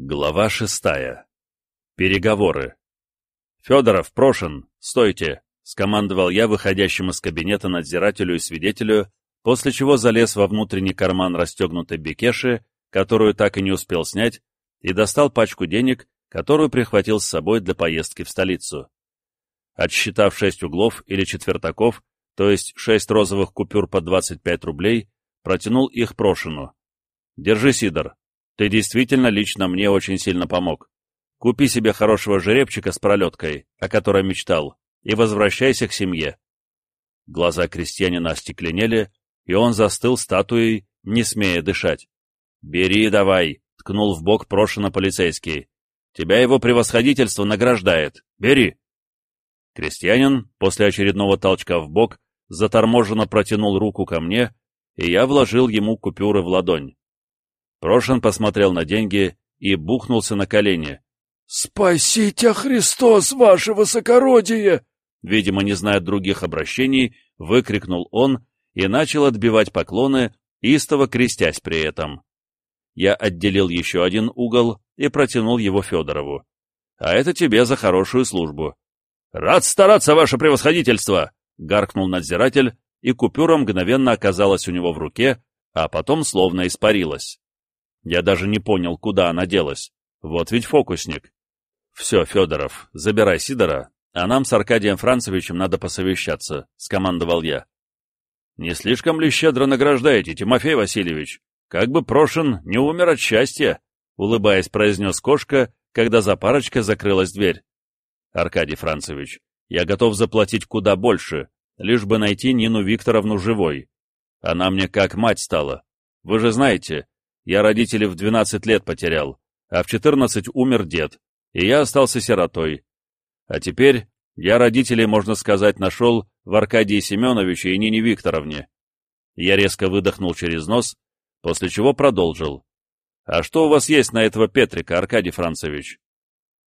Глава шестая. Переговоры. «Федоров, Прошин, стойте!» — скомандовал я выходящему из кабинета надзирателю и свидетелю, после чего залез во внутренний карман расстегнутой бекеши, которую так и не успел снять, и достал пачку денег, которую прихватил с собой для поездки в столицу. Отсчитав шесть углов или четвертаков, то есть шесть розовых купюр по 25 рублей, протянул их Прошину. «Держи, Сидор, ты действительно лично мне очень сильно помог. Купи себе хорошего жеребчика с пролеткой, о которой мечтал, и возвращайся к семье. Глаза крестьянина остекленели, и он застыл статуей, не смея дышать. «Бери давай!» — ткнул в бок прошено полицейский. «Тебя его превосходительство награждает. Бери!» Крестьянин, после очередного толчка в бок, заторможенно протянул руку ко мне, и я вложил ему купюры в ладонь. Прошин посмотрел на деньги и бухнулся на колени. «Спасите Христос, ваше высокородие!» Видимо, не зная других обращений, выкрикнул он и начал отбивать поклоны, истово крестясь при этом. Я отделил еще один угол и протянул его Федорову. «А это тебе за хорошую службу». «Рад стараться, ваше превосходительство!» — гаркнул надзиратель, и купюра мгновенно оказалась у него в руке, а потом словно испарилась. Я даже не понял, куда она делась. Вот ведь фокусник. Все, Федоров, забирай Сидора, а нам с Аркадием Францевичем надо посовещаться, — скомандовал я. Не слишком ли щедро награждаете, Тимофей Васильевич? Как бы Прошин не умер от счастья, — улыбаясь, произнес кошка, когда за парочкой закрылась дверь. Аркадий Францевич, я готов заплатить куда больше, лишь бы найти Нину Викторовну живой. Она мне как мать стала. Вы же знаете, я родителей в 12 лет потерял, а в 14 умер дед, и я остался сиротой. А теперь я родителей, можно сказать, нашел в Аркадии Семеновиче и Нине Викторовне. Я резко выдохнул через нос, после чего продолжил. «А что у вас есть на этого Петрика, Аркадий Францевич?»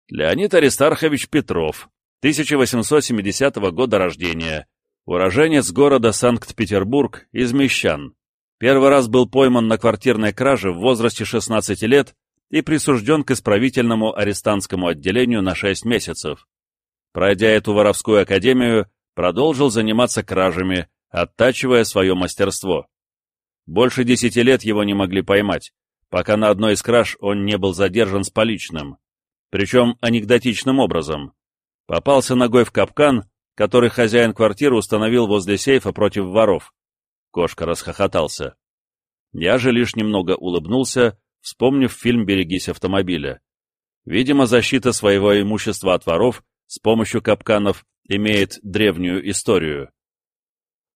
«Леонид Аристархович Петров, 1870 года рождения, уроженец города Санкт-Петербург из Мещан. Первый раз был пойман на квартирной краже в возрасте 16 лет и присужден к исправительному арестантскому отделению на 6 месяцев. Пройдя эту воровскую академию, продолжил заниматься кражами, оттачивая свое мастерство. Больше десяти лет его не могли поймать, пока на одной из краж он не был задержан с поличным. Причем анекдотичным образом. Попался ногой в капкан, который хозяин квартиры установил возле сейфа против воров. Кошка расхохотался. Я же лишь немного улыбнулся, вспомнив фильм «Берегись автомобиля». Видимо, защита своего имущества от воров с помощью капканов имеет древнюю историю.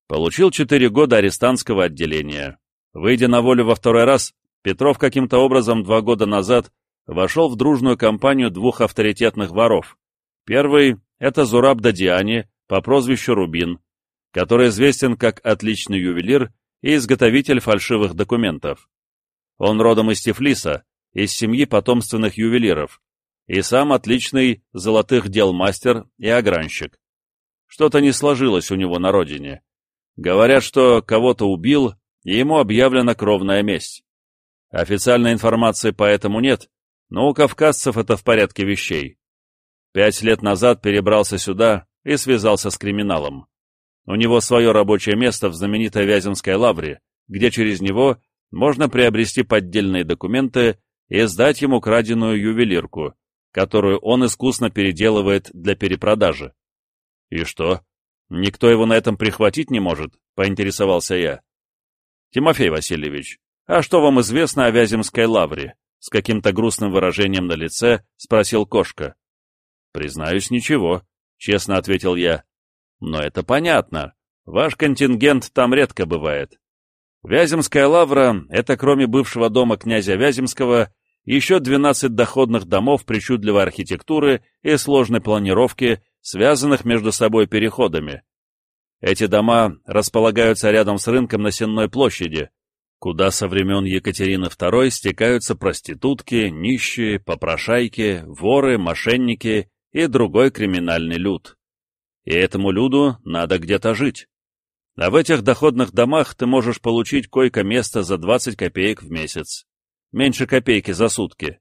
Получил четыре года арестантского отделения. Выйдя на волю во второй раз, Петров каким-то образом два года назад вошел в дружную компанию двух авторитетных воров. Первый — это Зураб Дадиани по прозвищу Рубин, который известен как отличный ювелир и изготовитель фальшивых документов. Он родом из Тифлиса, из семьи потомственных ювелиров, и сам отличный золотых дел мастер и огранщик. Что-то не сложилось у него на родине. Говорят, что кого-то убил, и ему объявлена кровная месть. Официальной информации по этому нет, но у кавказцев это в порядке вещей. Пять лет назад перебрался сюда и связался с криминалом. У него свое рабочее место в знаменитой Вяземской лавре, где через него можно приобрести поддельные документы и сдать ему краденую ювелирку, которую он искусно переделывает для перепродажи. «И что? Никто его на этом прихватить не может?» — поинтересовался я. «Тимофей Васильевич, а что вам известно о Вяземской лавре?» — с каким-то грустным выражением на лице спросил Кошка. «Признаюсь, ничего», — честно ответил я. Но это понятно. Ваш контингент там редко бывает. Вяземская лавра — это кроме бывшего дома князя Вяземского еще 12 доходных домов причудливой архитектуры и сложной планировки, связанных между собой переходами. Эти дома располагаются рядом с рынком на Сенной площади, куда со времен Екатерины II стекаются проститутки, нищие, попрошайки, воры, мошенники и другой криминальный люд и этому люду надо где-то жить. А в этих доходных домах ты можешь получить койко-место за 20 копеек в месяц. Меньше копейки за сутки.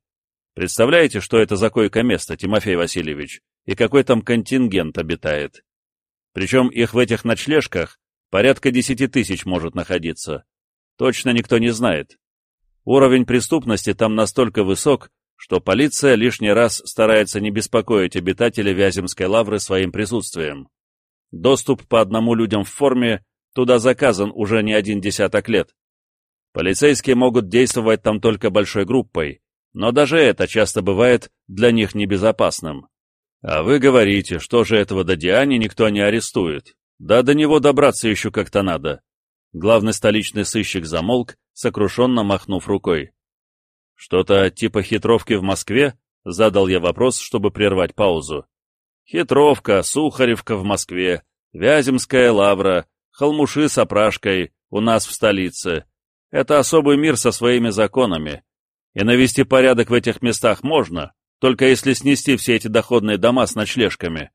Представляете, что это за койко-место, Тимофей Васильевич, и какой там контингент обитает? Причем их в этих ночлежках порядка десяти тысяч может находиться. Точно никто не знает. Уровень преступности там настолько высок, что полиция лишний раз старается не беспокоить обитателей Вяземской лавры своим присутствием. Доступ по одному людям в форме туда заказан уже не один десяток лет. Полицейские могут действовать там только большой группой, но даже это часто бывает для них небезопасным. А вы говорите, что же этого до Диани никто не арестует. Да до него добраться еще как-то надо. Главный столичный сыщик замолк, сокрушенно махнув рукой. «Что-то типа хитровки в Москве?» — задал я вопрос, чтобы прервать паузу. «Хитровка, Сухаревка в Москве, Вяземская лавра, Холмуши с опрашкой у нас в столице. Это особый мир со своими законами, и навести порядок в этих местах можно, только если снести все эти доходные дома с ночлежками.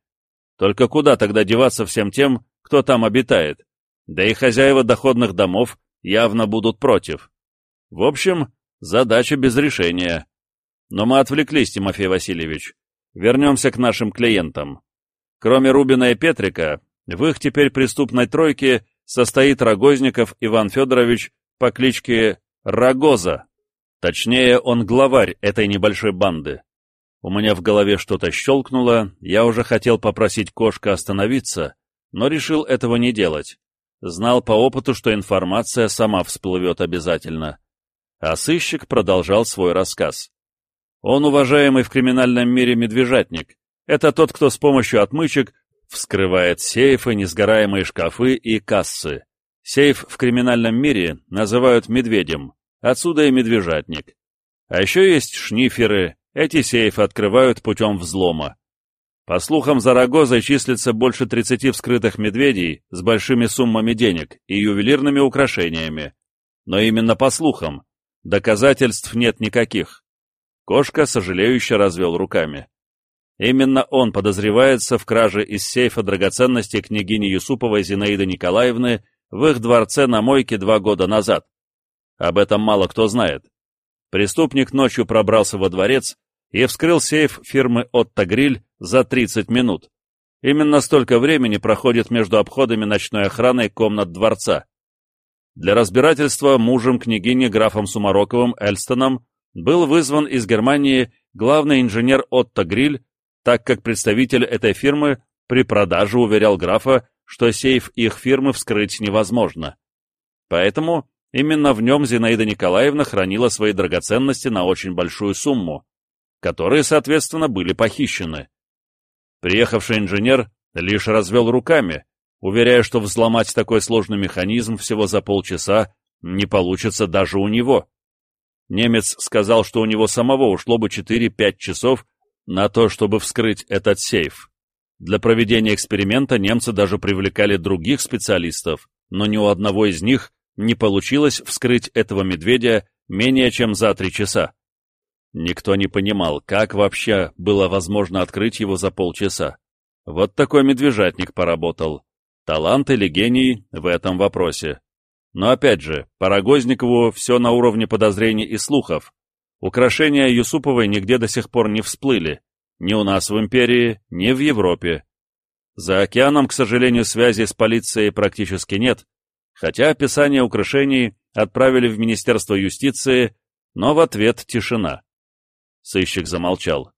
Только куда тогда деваться всем тем, кто там обитает? Да и хозяева доходных домов явно будут против. В общем, задача без решения. Но мы отвлеклись, Тимофей Васильевич. Вернемся к нашим клиентам. Кроме Рубина и Петрика, в их теперь преступной тройке состоит Рогозников Иван Федорович по кличке Рогоза. Точнее, он главарь этой небольшой банды. У меня в голове что-то щелкнуло, я уже хотел попросить кошка остановиться, но решил этого не делать. Знал по опыту, что информация сама всплывет обязательно. А сыщик продолжал свой рассказ. Он уважаемый в криминальном мире медвежатник. Это тот, кто с помощью отмычек вскрывает сейфы, несгораемые шкафы и кассы. Сейф в криминальном мире называют медведем. Отсюда и медвежатник. А еще есть шниферы, эти сейфы открывают путем взлома. По слухам, за Рогозой числится больше 30 вскрытых медведей с большими суммами денег и ювелирными украшениями. Но именно по слухам. Доказательств нет никаких. Кошка, сожалеюще, развел руками. Именно он подозревается в краже из сейфа драгоценностей княгини Юсуповой Зинаиды Николаевны в их дворце на Мойке два года назад. Об этом мало кто знает. Преступник ночью пробрался во дворец и вскрыл сейф фирмы «Отто Гриль» за 30 минут. Именно столько времени проходит между обходами ночной охраны комнат дворца. Для разбирательства мужем княгини графом Сумароковым Эльстоном был вызван из Германии главный инженер Отто Гриль, так как представитель этой фирмы при продаже уверял графа, что сейф их фирмы вскрыть невозможно. Поэтому Именно в нем Зинаида Николаевна хранила свои драгоценности на очень большую сумму, которые, соответственно, были похищены. Приехавший инженер лишь развел руками, уверяя, что взломать такой сложный механизм всего за полчаса не получится даже у него. Немец сказал, что у него самого ушло бы 4-5 часов на то, чтобы вскрыть этот сейф. Для проведения эксперимента немцы даже привлекали других специалистов, но ни у одного из них не получилось вскрыть этого медведя менее чем за три часа. Никто не понимал, как вообще было возможно открыть его за полчаса. Вот такой медвежатник поработал. Талант или гений в этом вопросе. Но опять же, Парагозникову все на уровне подозрений и слухов. Украшения Юсуповой нигде до сих пор не всплыли. Ни у нас в империи, ни в Европе. За океаном, к сожалению, связи с полицией практически нет, хотя описание украшений отправили в Министерство юстиции, но в ответ тишина. Сыщик замолчал.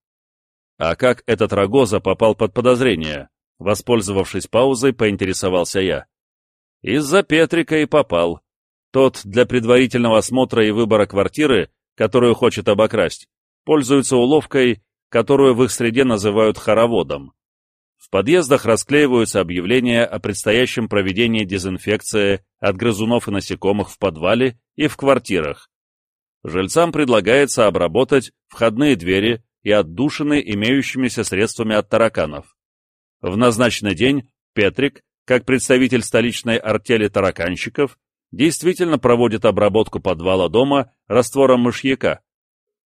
А как этот Рогоза попал под подозрение? Воспользовавшись паузой, поинтересовался я. Из-за Петрика и попал. Тот для предварительного осмотра и выбора квартиры, которую хочет обокрасть, пользуется уловкой, которую в их среде называют хороводом. В подъездах расклеиваются объявления о предстоящем проведении дезинфекции от грызунов и насекомых в подвале и в квартирах. Жильцам предлагается обработать входные двери и отдушины имеющимися средствами от тараканов. В назначенный день Петрик, как представитель столичной артели тараканщиков, действительно проводит обработку подвала дома раствором мышьяка,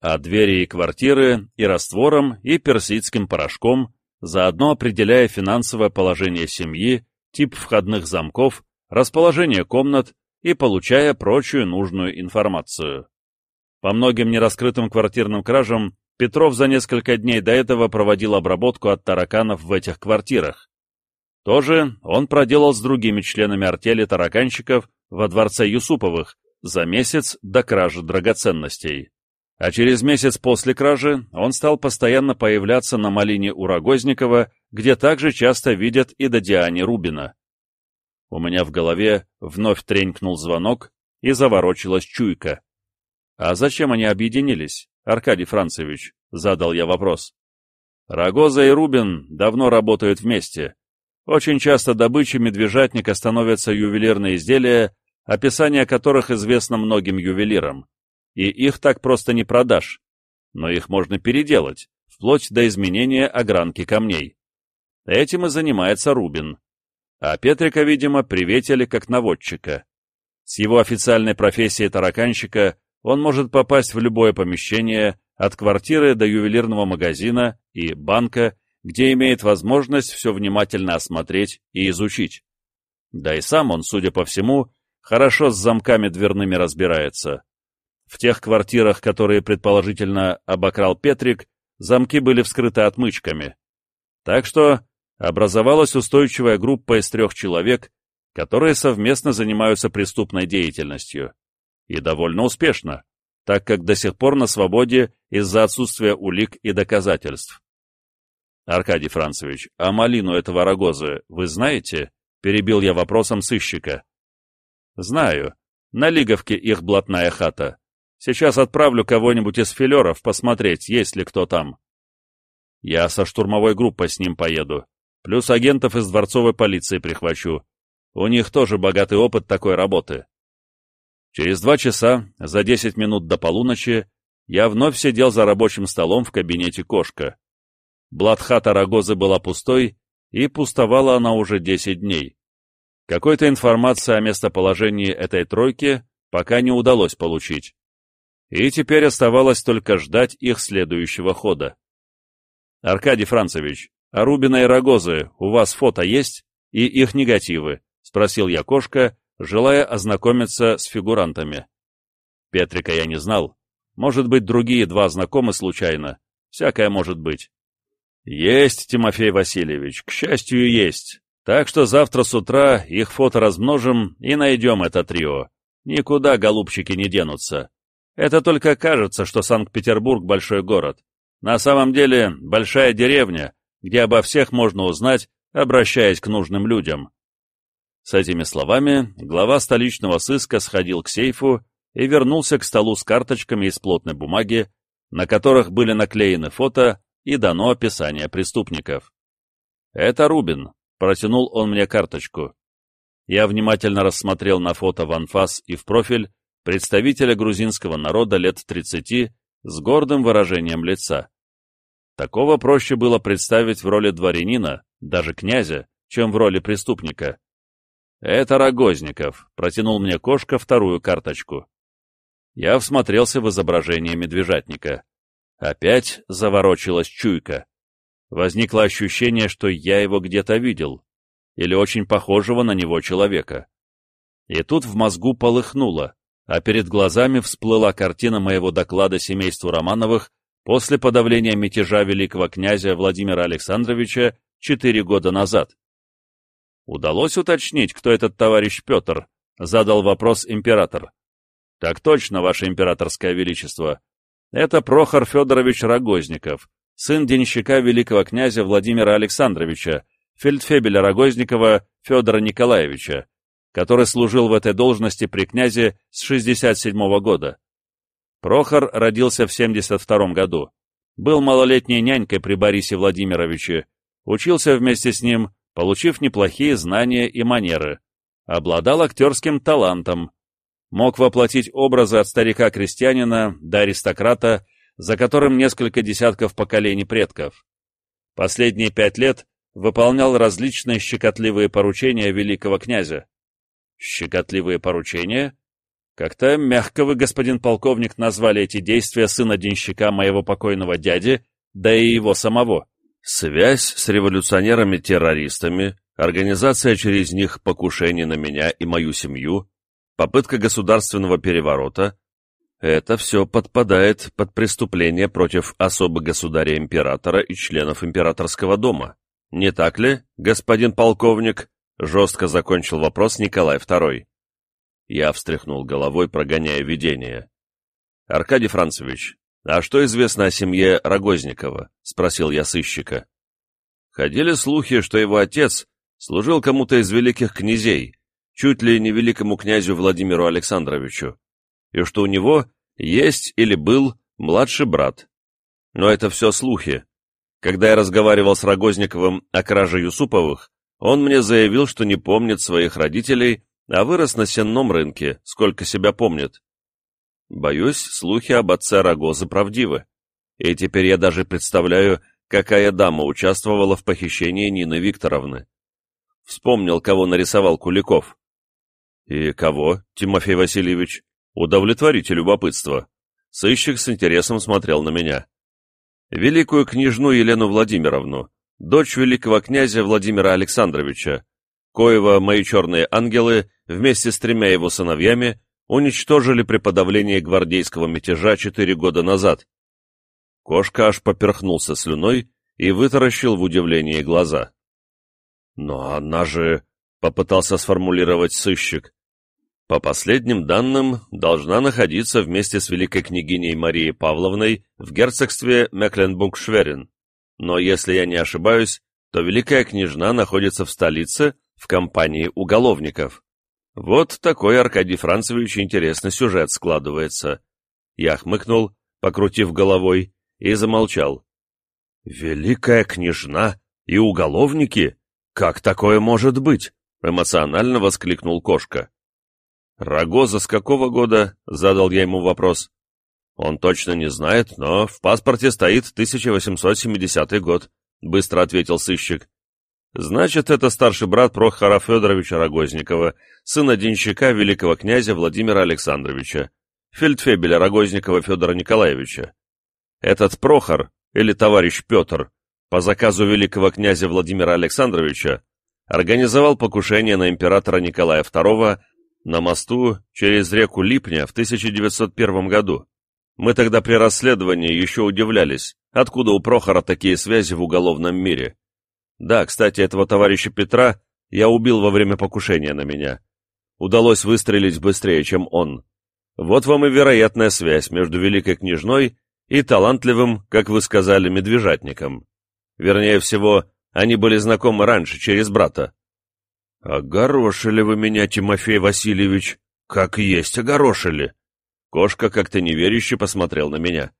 а двери и квартиры и раствором, и персидским порошком, заодно определяя финансовое положение семьи, тип входных замков, расположение комнат и получая прочую нужную информацию. По многим нераскрытым квартирным кражам Петров за несколько дней до этого проводил обработку от тараканов в этих квартирах. Тоже он проделал с другими членами артели тараканщиков во дворце Юсуповых за месяц до кражи драгоценностей. А через месяц после кражи он стал постоянно появляться на малине у Рогозникова, где также часто видят и до Диани Рубина. У меня в голове вновь тренькнул звонок, и заворочилась чуйка. «А зачем они объединились, Аркадий Францевич?» — задал я вопрос. «Рогоза и Рубин давно работают вместе. Очень часто добычей медвежатника становятся ювелирные изделия, описание которых известно многим ювелирам и их так просто не продашь, но их можно переделать, вплоть до изменения огранки камней. Этим и занимается Рубин. А Петрика, видимо, приветили как наводчика. С его официальной профессией тараканщика он может попасть в любое помещение, от квартиры до ювелирного магазина и банка, где имеет возможность все внимательно осмотреть и изучить. Да и сам он, судя по всему, хорошо с замками дверными разбирается. В тех квартирах, которые предположительно обокрал Петрик, замки были вскрыты отмычками. Так что образовалась устойчивая группа из трех человек, которые совместно занимаются преступной деятельностью. И довольно успешно, так как до сих пор на свободе из-за отсутствия улик и доказательств. «Аркадий Францевич, а малину этого рогозы вы знаете?» — перебил я вопросом сыщика. «Знаю. На Лиговке их блатная хата. Сейчас отправлю кого-нибудь из филеров посмотреть, есть ли кто там. Я со штурмовой группой с ним поеду. Плюс агентов из дворцовой полиции прихвачу. У них тоже богатый опыт такой работы. Через два часа, за десять минут до полуночи, я вновь сидел за рабочим столом в кабинете кошка. Блатхата Рогозы была пустой, и пустовала она уже десять дней. Какой-то информации о местоположении этой тройки пока не удалось получить и теперь оставалось только ждать их следующего хода. «Аркадий Францевич, а Рубина и Рогозы у вас фото есть? И их негативы?» — спросил я кошка, желая ознакомиться с фигурантами. Петрика я не знал. Может быть, другие два знакомы случайно. Всякое может быть. Есть, Тимофей Васильевич, к счастью, есть. Так что завтра с утра их фото размножим и найдем это трио. Никуда голубчики не денутся. Это только кажется, что Санкт-Петербург — большой город. На самом деле, большая деревня, где обо всех можно узнать, обращаясь к нужным людям. С этими словами глава столичного сыска сходил к сейфу и вернулся к столу с карточками из плотной бумаги, на которых были наклеены фото и дано описание преступников. «Это Рубин», — протянул он мне карточку. Я внимательно рассмотрел на фото в анфас и в профиль, представителя грузинского народа лет 30 с гордым выражением лица. Такого проще было представить в роли дворянина, даже князя, чем в роли преступника. «Это Рогозников», — протянул мне кошка вторую карточку. Я всмотрелся в изображение медвежатника. Опять заворочилась чуйка. Возникло ощущение, что я его где-то видел, или очень похожего на него человека. И тут в мозгу полыхнуло а перед глазами всплыла картина моего доклада семейству Романовых после подавления мятежа великого князя Владимира Александровича четыре года назад. «Удалось уточнить, кто этот товарищ Петр?» — задал вопрос император. «Так точно, ваше императорское величество. Это Прохор Федорович Рогозников, сын денщика великого князя Владимира Александровича, фельдфебеля Рогозникова Федора Николаевича, который служил в этой должности при князе с 67 -го года. Прохор родился в 72 году, был малолетней нянькой при Борисе Владимировиче, учился вместе с ним, получив неплохие знания и манеры, обладал актерским талантом, мог воплотить образы от старика-крестьянина до аристократа, за которым несколько десятков поколений предков. Последние пять лет выполнял различные щекотливые поручения великого князя. Щекотливые поручения? Как-то мягко вы, господин полковник, назвали эти действия сына денщика моего покойного дяди, да и его самого. Связь с революционерами-террористами, организация через них покушений на меня и мою семью, попытка государственного переворота. Это все подпадает под преступление против особы государя-императора и членов императорского дома. Не так ли, господин полковник? Жестко закончил вопрос Николай II. Я встряхнул головой, прогоняя видение. Аркадий Францевич, а что известно о семье Рогозникова? Спросил я сыщика. Ходили слухи, что его отец служил кому-то из великих князей, чуть ли не великому князю Владимиру Александровичу, и что у него есть или был младший брат. Но это все слухи. Когда я разговаривал с Рогозниковым о краже Юсуповых, он мне заявил, что не помнит своих родителей, а вырос на сенном рынке, сколько себя помнит. Боюсь, слухи об отце Рогозы правдивы. И теперь я даже представляю, какая дама участвовала в похищении Нины Викторовны. Вспомнил, кого нарисовал Куликов. И кого, Тимофей Васильевич? Удовлетворите любопытство. Сыщик с интересом смотрел на меня. Великую княжну Елену Владимировну, дочь великого князя Владимира Александровича, коего мои черные ангелы вместе с тремя его сыновьями уничтожили при подавлении гвардейского мятежа четыре года назад. Кошка аж поперхнулся слюной и вытаращил в удивлении глаза. «Но она же...» — попытался сформулировать сыщик. По последним данным, должна находиться вместе с великой княгиней Марией Павловной в герцогстве Мекленбург-Шверин. Но если я не ошибаюсь, то великая княжна находится в столице в компании уголовников. Вот такой, Аркадий Францевич, интересный сюжет складывается. Я хмыкнул, покрутив головой, и замолчал. «Великая княжна и уголовники? Как такое может быть?» — эмоционально воскликнул кошка. «Рогоза с какого года?» — задал я ему вопрос. «Он точно не знает, но в паспорте стоит 1870 год», — быстро ответил сыщик. «Значит, это старший брат Прохора Федоровича Рогозникова, сына денщика великого князя Владимира Александровича, фельдфебеля Рогозникова Федора Николаевича. Этот Прохор, или товарищ Петр, по заказу великого князя Владимира Александровича, организовал покушение на императора Николая II на мосту через реку Липня в 1901 году. Мы тогда при расследовании еще удивлялись, откуда у Прохора такие связи в уголовном мире. Да, кстати, этого товарища Петра я убил во время покушения на меня. Удалось выстрелить быстрее, чем он. Вот вам и вероятная связь между великой княжной и талантливым, как вы сказали, медвежатником. Вернее всего, они были знакомы раньше, через брата. «Огорошили вы меня, Тимофей Васильевич! Как есть огорошили!» Кошка как-то неверяще посмотрел на меня.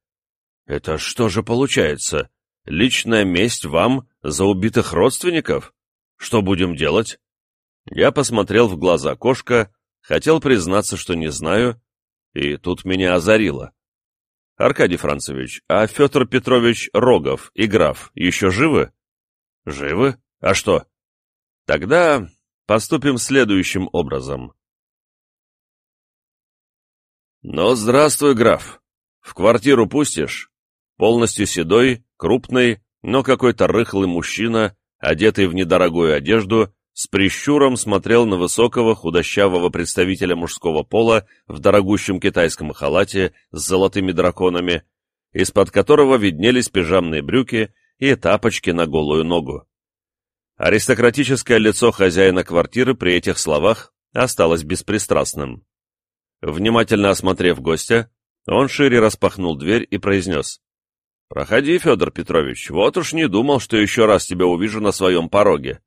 «Это что же получается? Личная месть вам за убитых родственников? Что будем делать?» Я посмотрел в глаза кошка, хотел признаться, что не знаю, и тут меня озарило. «Аркадий Францевич, а Федор Петрович Рогов и граф еще живы?» «Живы? А что?» «Тогда поступим следующим образом. «Ну, здравствуй, граф. В квартиру пустишь?» Полностью седой, крупный, но какой-то рыхлый мужчина, одетый в недорогую одежду, с прищуром смотрел на высокого худощавого представителя мужского пола в дорогущем китайском халате с золотыми драконами, из-под которого виднелись пижамные брюки и тапочки на голую ногу. Аристократическое лицо хозяина квартиры при этих словах осталось беспристрастным. Внимательно осмотрев гостя, он шире распахнул дверь и произнес. «Проходи, Федор Петрович, вот уж не думал, что еще раз тебя увижу на своем пороге».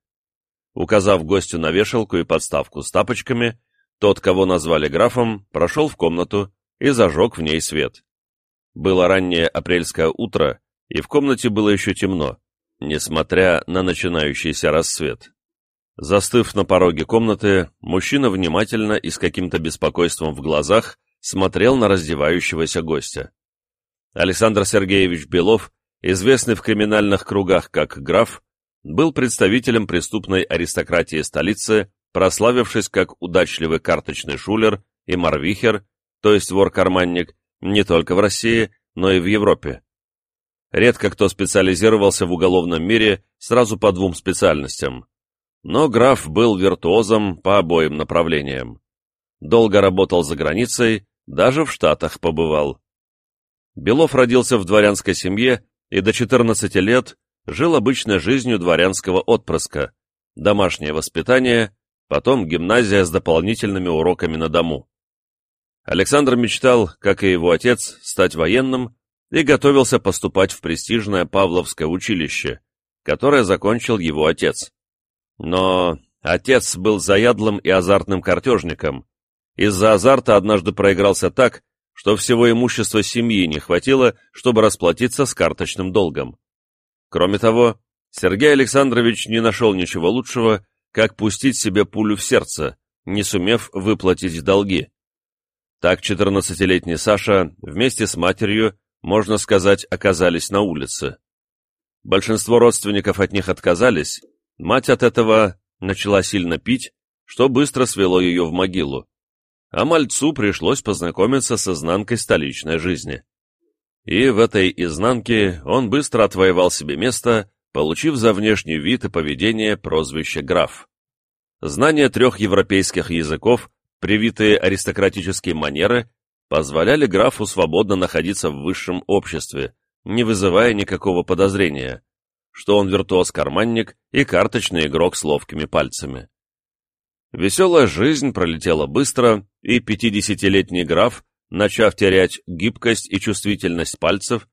Указав гостю на вешалку и подставку с тапочками, тот, кого назвали графом, прошел в комнату и зажег в ней свет. Было раннее апрельское утро, и в комнате было еще темно несмотря на начинающийся рассвет. Застыв на пороге комнаты, мужчина внимательно и с каким-то беспокойством в глазах смотрел на раздевающегося гостя. Александр Сергеевич Белов, известный в криминальных кругах как граф, был представителем преступной аристократии столицы, прославившись как удачливый карточный шулер и марвихер, то есть вор-карманник, не только в России, но и в Европе. Редко кто специализировался в уголовном мире сразу по двум специальностям. Но граф был виртуозом по обоим направлениям. Долго работал за границей, даже в Штатах побывал. Белов родился в дворянской семье и до 14 лет жил обычной жизнью дворянского отпрыска, домашнее воспитание, потом гимназия с дополнительными уроками на дому. Александр мечтал, как и его отец, стать военным и готовился поступать в престижное Павловское училище, которое закончил его отец. Но отец был заядлым и азартным картежником. Из-за азарта однажды проигрался так, что всего имущества семьи не хватило, чтобы расплатиться с карточным долгом. Кроме того, Сергей Александрович не нашел ничего лучшего, как пустить себе пулю в сердце, не сумев выплатить долги. Так 14-летний Саша вместе с матерью, можно сказать, оказались на улице. Большинство родственников от них отказались, мать от этого начала сильно пить, что быстро свело ее в могилу. А мальцу пришлось познакомиться с изнанкой столичной жизни. И в этой изнанке он быстро отвоевал себе место, получив за внешний вид и поведение прозвище граф. Знание трех европейских языков, привитые аристократические манеры, позволяли графу свободно находиться в высшем обществе, не вызывая никакого подозрения, что он виртуоз-карманник и карточный игрок с ловкими пальцами. Веселая жизнь пролетела быстро, и пятидесятилетний граф, начав терять гибкость и чувствительность пальцев,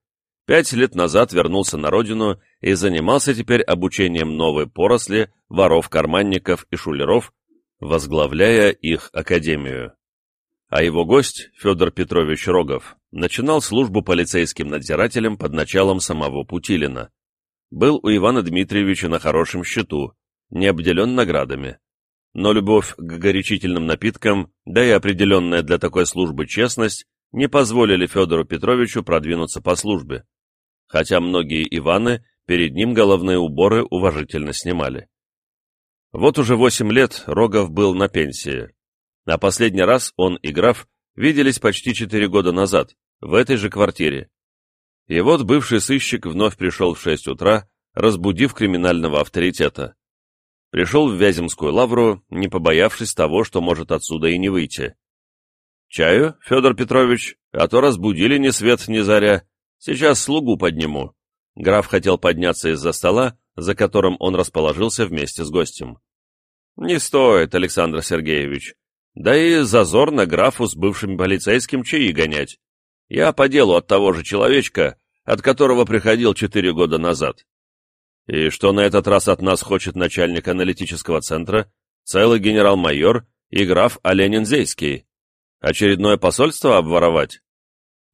пять лет назад вернулся на родину и занимался теперь обучением новой поросли воров-карманников и шулеров, возглавляя их академию а его гость, Федор Петрович Рогов, начинал службу полицейским надзирателем под началом самого Путилина. Был у Ивана Дмитриевича на хорошем счету, не обделен наградами. Но любовь к горячительным напиткам, да и определенная для такой службы честность, не позволили Федору Петровичу продвинуться по службе, хотя многие Иваны перед ним головные уборы уважительно снимали. Вот уже восемь лет Рогов был на пенсии, а последний раз он и граф виделись почти четыре года назад, в этой же квартире. И вот бывший сыщик вновь пришел в шесть утра, разбудив криминального авторитета. Пришел в Вяземскую лавру, не побоявшись того, что может отсюда и не выйти. «Чаю, Федор Петрович, а то разбудили ни свет ни заря. Сейчас слугу подниму». Граф хотел подняться из-за стола, за которым он расположился вместе с гостем. «Не стоит, Александр Сергеевич. Да и зазорно графу с бывшим полицейским чаи гонять. Я по делу от того же человечка, от которого приходил четыре года назад. И что на этот раз от нас хочет начальник аналитического центра, целый генерал-майор и граф Оленинзейский? Очередное посольство обворовать?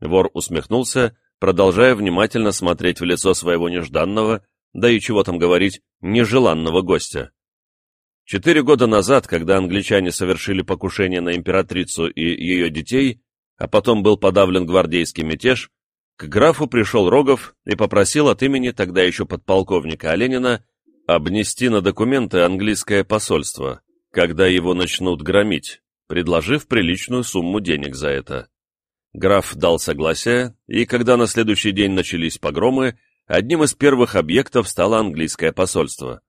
Вор усмехнулся, продолжая внимательно смотреть в лицо своего нежданного, да и чего там говорить, нежеланного гостя. Четыре года назад, когда англичане совершили покушение на императрицу и ее детей, а потом был подавлен гвардейский мятеж, к графу пришел Рогов и попросил от имени тогда еще подполковника Оленина обнести на документы английское посольство, когда его начнут громить, предложив приличную сумму денег за это. Граф дал согласие, и когда на следующий день начались погромы, одним из первых объектов стало английское посольство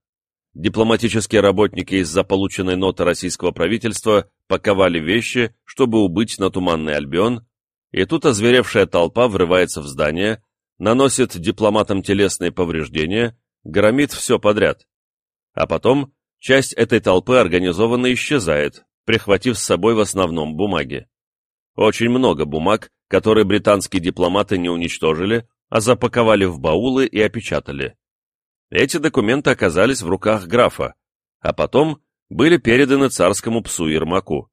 дипломатические работники из-за полученной ноты российского правительства паковали вещи, чтобы убыть на Туманный Альбион, и тут озверевшая толпа врывается в здание, наносит дипломатам телесные повреждения, громит все подряд. А потом часть этой толпы организованно исчезает, прихватив с собой в основном бумаги. Очень много бумаг, которые британские дипломаты не уничтожили, а запаковали в баулы и опечатали. Эти документы оказались в руках графа, а потом были переданы царскому псу Ермаку.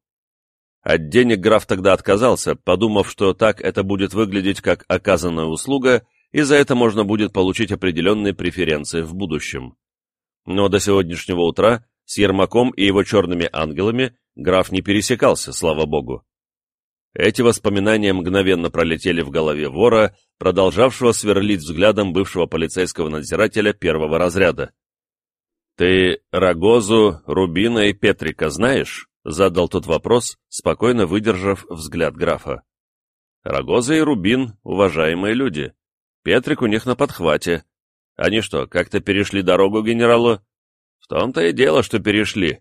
От денег граф тогда отказался, подумав, что так это будет выглядеть как оказанная услуга, и за это можно будет получить определенные преференции в будущем. Но до сегодняшнего утра с Ермаком и его черными ангелами граф не пересекался, слава богу. Эти воспоминания мгновенно пролетели в голове вора, продолжавшего сверлить взглядом бывшего полицейского надзирателя первого разряда. «Ты Рогозу, Рубина и Петрика знаешь?» — задал тот вопрос, спокойно выдержав взгляд графа. «Рогоза и Рубин — уважаемые люди. Петрик у них на подхвате. Они что, как-то перешли дорогу генералу?» «В том-то и дело, что перешли.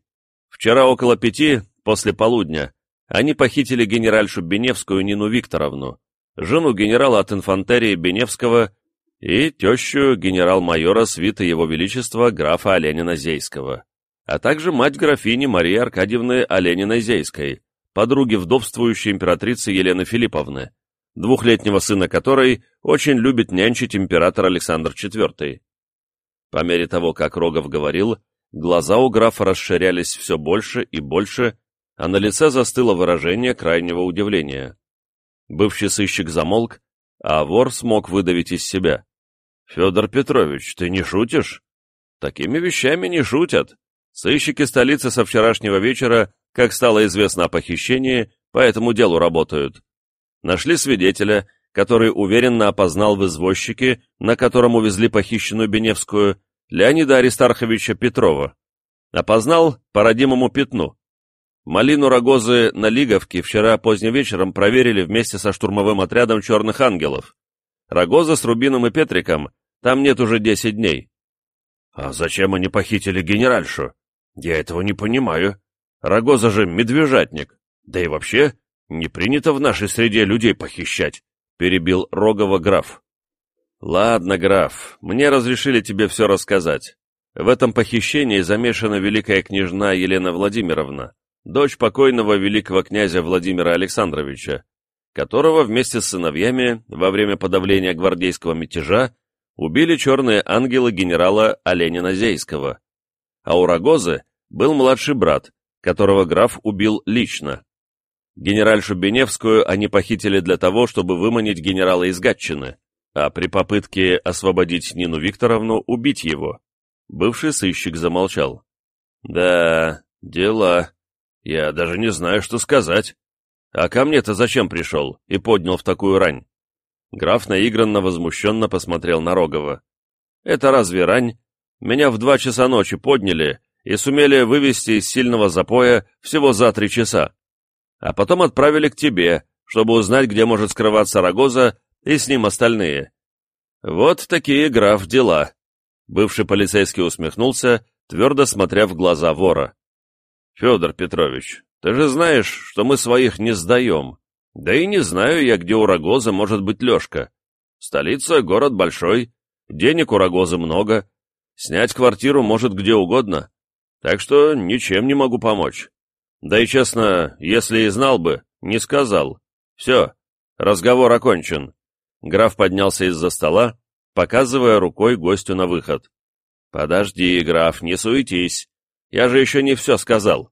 Вчера около пяти, после полудня, они похитили генеральшу Беневскую Нину Викторовну, жену генерала от инфантерии Беневского и тещу генерал-майора свита Его Величества графа Оленина-Зейского, а также мать графини Марии Аркадьевны Олениной-Зейской, подруги вдовствующей императрицы Елены Филипповны, двухлетнего сына которой очень любит нянчить император Александр IV. По мере того, как Рогов говорил, глаза у графа расширялись все больше и больше, а на лице застыло выражение крайнего удивления. Бывший сыщик замолк, а вор смог выдавить из себя. «Федор Петрович, ты не шутишь?» «Такими вещами не шутят. Сыщики столицы со вчерашнего вечера, как стало известно о похищении, по этому делу работают. Нашли свидетеля, который уверенно опознал в извозчике, на котором увезли похищенную Беневскую, Леонида Аристарховича Петрова. Опознал по родимому пятну. Малину Рогозы на Лиговке вчера поздним вечером проверили вместе со штурмовым отрядом «Черных ангелов». Рогоза с Рубином и Петриком там нет уже десять дней. А зачем они похитили генеральшу? Я этого не понимаю. Рогоза же медвежатник. Да и вообще, не принято в нашей среде людей похищать, перебил Рогова граф. Ладно, граф, мне разрешили тебе все рассказать. В этом похищении замешана великая княжна Елена Владимировна, дочь покойного великого князя Владимира Александровича, которого вместе с сыновьями во время подавления гвардейского мятежа убили черные ангелы генерала Оленина Зейского. А у Рогозы был младший брат, которого граф убил лично. Генеральшу Беневскую они похитили для того, чтобы выманить генерала из Гатчины, а при попытке освободить Нину Викторовну убить его. Бывший сыщик замолчал. «Да, дела», я даже не знаю, что сказать. А ко мне-то зачем пришел и поднял в такую рань? Граф наигранно возмущенно посмотрел на Рогова. Это разве рань? Меня в два часа ночи подняли и сумели вывести из сильного запоя всего за три часа. А потом отправили к тебе, чтобы узнать, где может скрываться Рогоза и с ним остальные. Вот такие, граф, дела. Бывший полицейский усмехнулся, твердо смотря в глаза вора. Федор Петрович, ты же знаешь, что мы своих не сдаем. Да и не знаю я, где у Рогоза может быть Лешка. Столица — город большой, денег у Рогоза много, снять квартиру может где угодно, так что ничем не могу помочь. Да и честно, если и знал бы, не сказал. Все, разговор окончен. Граф поднялся из-за стола, показывая рукой гостю на выход. «Подожди, граф, не суетись. Я же еще не все сказал.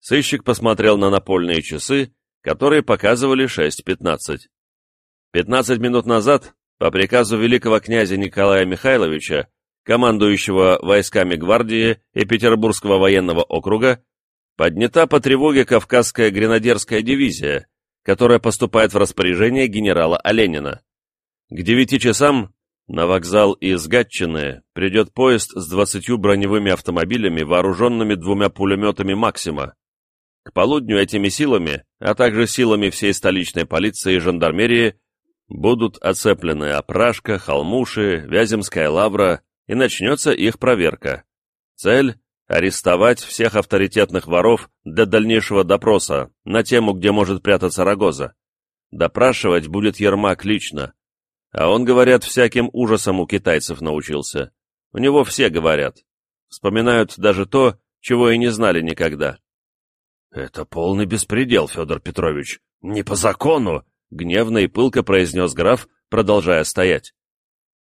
Сыщик посмотрел на напольные часы, которые показывали 6.15. Пятнадцать минут назад, по приказу великого князя Николая Михайловича, командующего войсками гвардии и Петербургского военного округа, поднята по тревоге Кавказская гренадерская дивизия, которая поступает в распоряжение генерала Оленина. К девяти часам на вокзал из Гатчины придет поезд с двадцатью броневыми автомобилями, вооруженными двумя пулеметами «Максима». К полудню этими силами, а также силами всей столичной полиции и жандармерии, будут оцеплены Опрашка, Холмуши, Вяземская лавра, и начнется их проверка. Цель – арестовать всех авторитетных воров для дальнейшего допроса на тему, где может прятаться Рогоза. Допрашивать будет Ермак лично, а он, говорят, всяким ужасом у китайцев научился. У него все говорят. Вспоминают даже то, чего и не знали никогда. «Это полный беспредел, Федор Петрович. Не по закону!» — гневно и пылко произнес граф, продолжая стоять.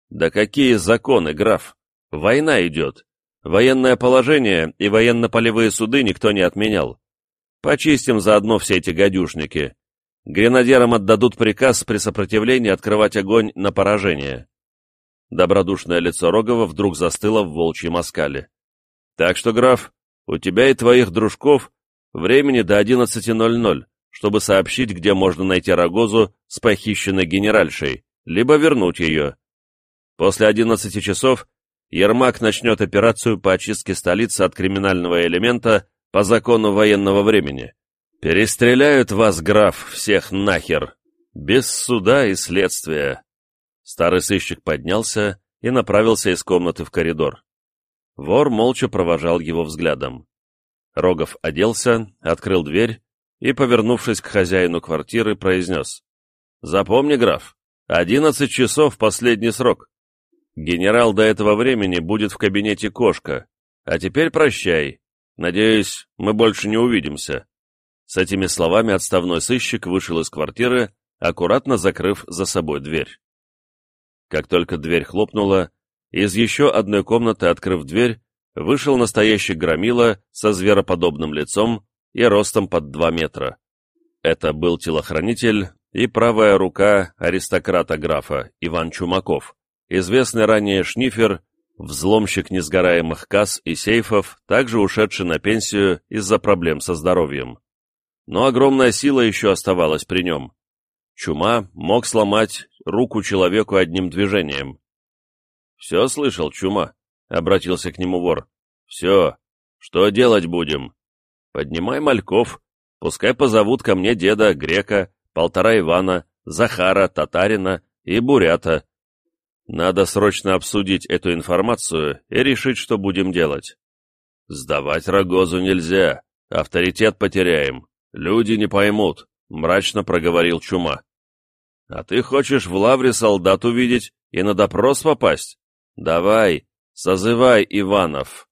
«Да какие законы, граф? Война идет. Военное положение и военно-полевые суды никто не отменял. Почистим заодно все эти гадюшники. Гренадерам отдадут приказ при сопротивлении открывать огонь на поражение. Добродушное лицо Рогова вдруг застыло в волчьем оскале. Так что, граф, у тебя и твоих дружков времени до 11.00, чтобы сообщить, где можно найти Рогозу с похищенной генеральшей, либо вернуть ее. После 11 часов Ермак начнет операцию по очистке столицы от криминального элемента по закону военного времени. «Перестреляют вас, граф, всех нахер! Без суда и следствия!» Старый сыщик поднялся и направился из комнаты в коридор. Вор молча провожал его взглядом. Рогов оделся, открыл дверь и, повернувшись к хозяину квартиры, произнес. «Запомни, граф, одиннадцать часов — последний срок. Генерал до этого времени будет в кабинете кошка. А теперь прощай. Надеюсь, мы больше не увидимся». С этими словами отставной сыщик вышел из квартиры, аккуратно закрыв за собой дверь. Как только дверь хлопнула, из еще одной комнаты, открыв дверь, вышел настоящий громила со звероподобным лицом и ростом под два метра. Это был телохранитель и правая рука аристократа-графа Иван Чумаков, известный ранее шнифер, взломщик несгораемых касс и сейфов, также ушедший на пенсию из-за проблем со здоровьем. Но огромная сила еще оставалась при нем. Чума мог сломать руку человеку одним движением. «Все слышал, Чума?» — обратился к нему вор. «Все. Что делать будем?» «Поднимай мальков. Пускай позовут ко мне деда, грека, полтора Ивана, Захара, татарина и бурята. Надо срочно обсудить эту информацию и решить, что будем делать. Сдавать Рогозу нельзя, авторитет потеряем, люди не поймут», — мрачно проговорил Чума. «А ты хочешь в лавре солдат увидеть и на допрос попасть? Давай, созывай Иванов».